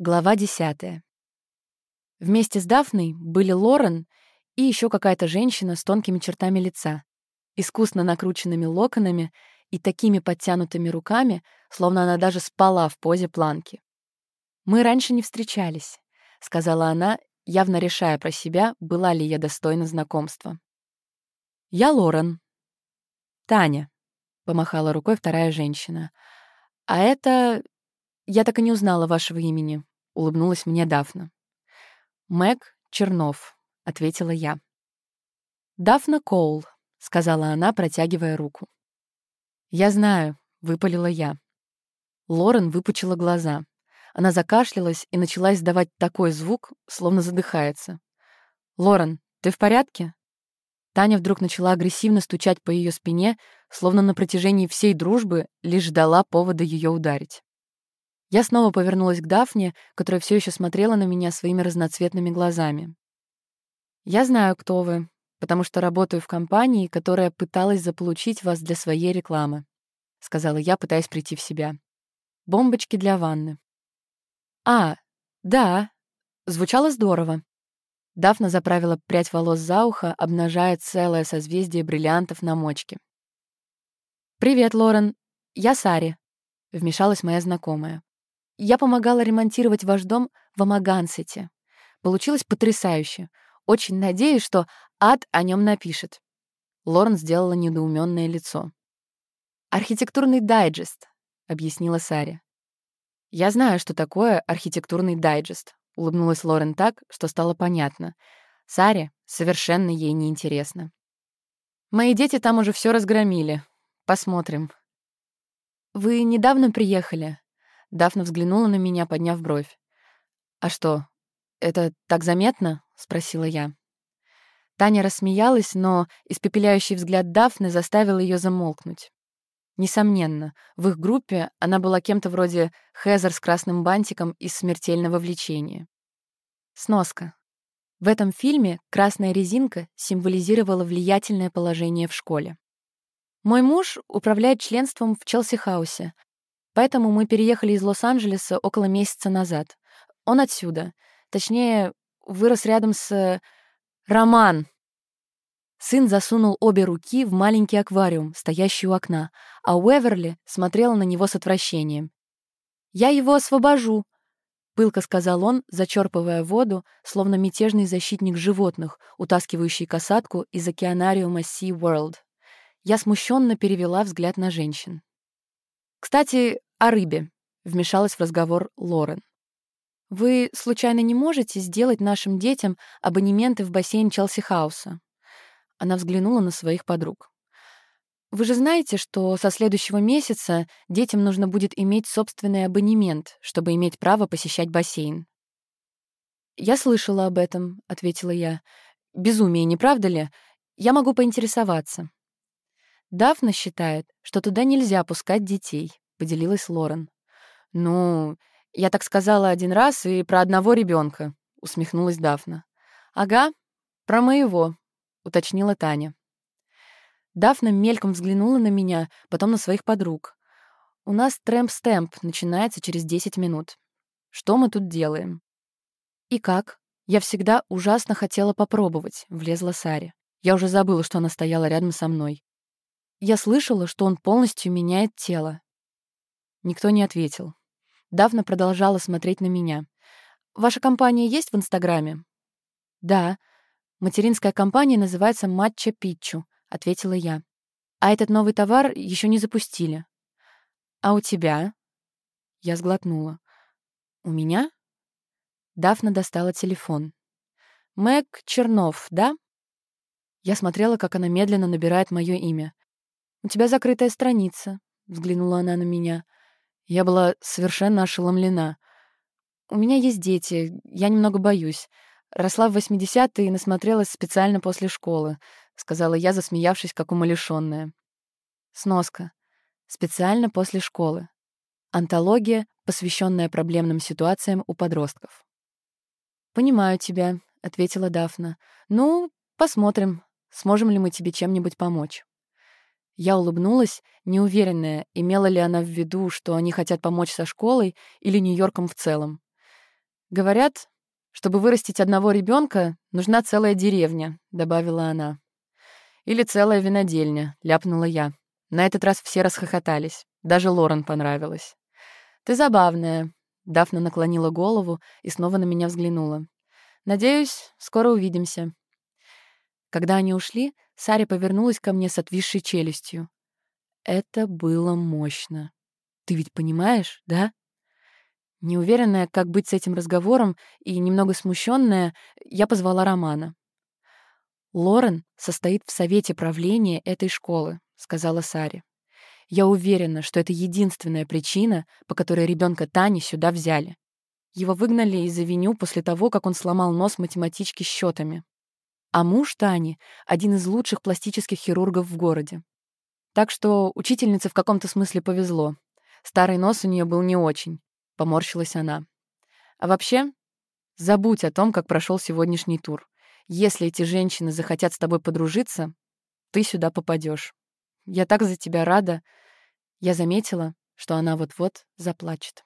Глава десятая. Вместе с Дафной были Лорен и еще какая-то женщина с тонкими чертами лица, искусно накрученными локонами и такими подтянутыми руками, словно она даже спала в позе планки. «Мы раньше не встречались», — сказала она, явно решая про себя, была ли я достойна знакомства. «Я Лорен». «Таня», — помахала рукой вторая женщина. «А это... Я так и не узнала вашего имени», улыбнулась мне Дафна. «Мэг Чернов», — ответила я. «Дафна Коул», — сказала она, протягивая руку. «Я знаю», — выпалила я. Лорен выпучила глаза. Она закашлялась и начала издавать такой звук, словно задыхается. «Лорен, ты в порядке?» Таня вдруг начала агрессивно стучать по ее спине, словно на протяжении всей дружбы лишь ждала повода ее ударить. Я снова повернулась к Дафне, которая все еще смотрела на меня своими разноцветными глазами. «Я знаю, кто вы, потому что работаю в компании, которая пыталась заполучить вас для своей рекламы», — сказала я, пытаясь прийти в себя. «Бомбочки для ванны». «А, да», — звучало здорово. Дафна заправила прядь волос за ухо, обнажая целое созвездие бриллиантов на мочке. «Привет, Лорен. Я Сари», — вмешалась моя знакомая. Я помогала ремонтировать ваш дом в Амагансете. Получилось потрясающе. Очень надеюсь, что ад о нем напишет. Лорен сделала недоуменное лицо. «Архитектурный дайджест», — объяснила Саре. «Я знаю, что такое архитектурный дайджест», — улыбнулась Лорен так, что стало понятно. Саре совершенно ей не интересно. «Мои дети там уже все разгромили. Посмотрим». «Вы недавно приехали?» Дафна взглянула на меня, подняв бровь. «А что, это так заметно?» — спросила я. Таня рассмеялась, но испепеляющий взгляд Дафны заставил ее замолкнуть. Несомненно, в их группе она была кем-то вроде Хезер с красным бантиком из «Смертельного влечения». Сноска. В этом фильме красная резинка символизировала влиятельное положение в школе. Мой муж управляет членством в Челси-хаусе, Поэтому мы переехали из Лос-Анджелеса около месяца назад. Он отсюда. Точнее, вырос рядом с... Роман. Сын засунул обе руки в маленький аквариум, стоящий у окна, а Уэверли смотрела на него с отвращением. «Я его освобожу», — пылко сказал он, зачерпывая воду, словно мятежный защитник животных, утаскивающий касатку из океанариума Sea World. Я смущенно перевела взгляд на женщин. «Кстати, о рыбе», — вмешалась в разговор Лорен. «Вы, случайно, не можете сделать нашим детям абонементы в бассейн Челси-хауса?» Она взглянула на своих подруг. «Вы же знаете, что со следующего месяца детям нужно будет иметь собственный абонемент, чтобы иметь право посещать бассейн?» «Я слышала об этом», — ответила я. «Безумие, не правда ли? Я могу поинтересоваться». Дафна считает, что туда нельзя пускать детей, поделилась Лорен. Ну, я так сказала один раз и про одного ребенка, усмехнулась Дафна. Ага, про моего, уточнила Таня. Дафна мельком взглянула на меня, потом на своих подруг. У нас трэмп-стэмп начинается через 10 минут. Что мы тут делаем? И как? Я всегда ужасно хотела попробовать, влезла Саре. Я уже забыла, что она стояла рядом со мной. Я слышала, что он полностью меняет тело. Никто не ответил. Давно продолжала смотреть на меня. «Ваша компания есть в Инстаграме?» «Да. Материнская компания называется «Матча Питчу», — ответила я. «А этот новый товар еще не запустили». «А у тебя?» Я сглотнула. «У меня?» Дафна достала телефон. «Мэг Чернов, да?» Я смотрела, как она медленно набирает мое имя. «У тебя закрытая страница», — взглянула она на меня. Я была совершенно ошеломлена. «У меня есть дети, я немного боюсь. Росла в 80-е и насмотрелась специально после школы», — сказала я, засмеявшись, как умалишённая. Сноска. Специально после школы. Антология, посвященная проблемным ситуациям у подростков. «Понимаю тебя», — ответила Дафна. «Ну, посмотрим, сможем ли мы тебе чем-нибудь помочь». Я улыбнулась, неуверенная, имела ли она в виду, что они хотят помочь со школой или Нью-Йорком в целом. Говорят, чтобы вырастить одного ребенка, нужна целая деревня, добавила она. Или целая винодельня, ляпнула я. На этот раз все расхохотались. Даже Лорен понравилось. Ты забавная. Дафна наклонила голову и снова на меня взглянула. Надеюсь, скоро увидимся. Когда они ушли, Саря повернулась ко мне с отвисшей челюстью. Это было мощно. Ты ведь понимаешь, да? Неуверенная, как быть с этим разговором, и немного смущенная, я позвала Романа. «Лорен состоит в совете правления этой школы», — сказала Саре. «Я уверена, что это единственная причина, по которой ребенка Тани сюда взяли. Его выгнали из авеню после того, как он сломал нос математички счетами. А муж Тани — один из лучших пластических хирургов в городе. Так что учительнице в каком-то смысле повезло. Старый нос у нее был не очень. Поморщилась она. А вообще, забудь о том, как прошел сегодняшний тур. Если эти женщины захотят с тобой подружиться, ты сюда попадешь. Я так за тебя рада. Я заметила, что она вот-вот заплачет.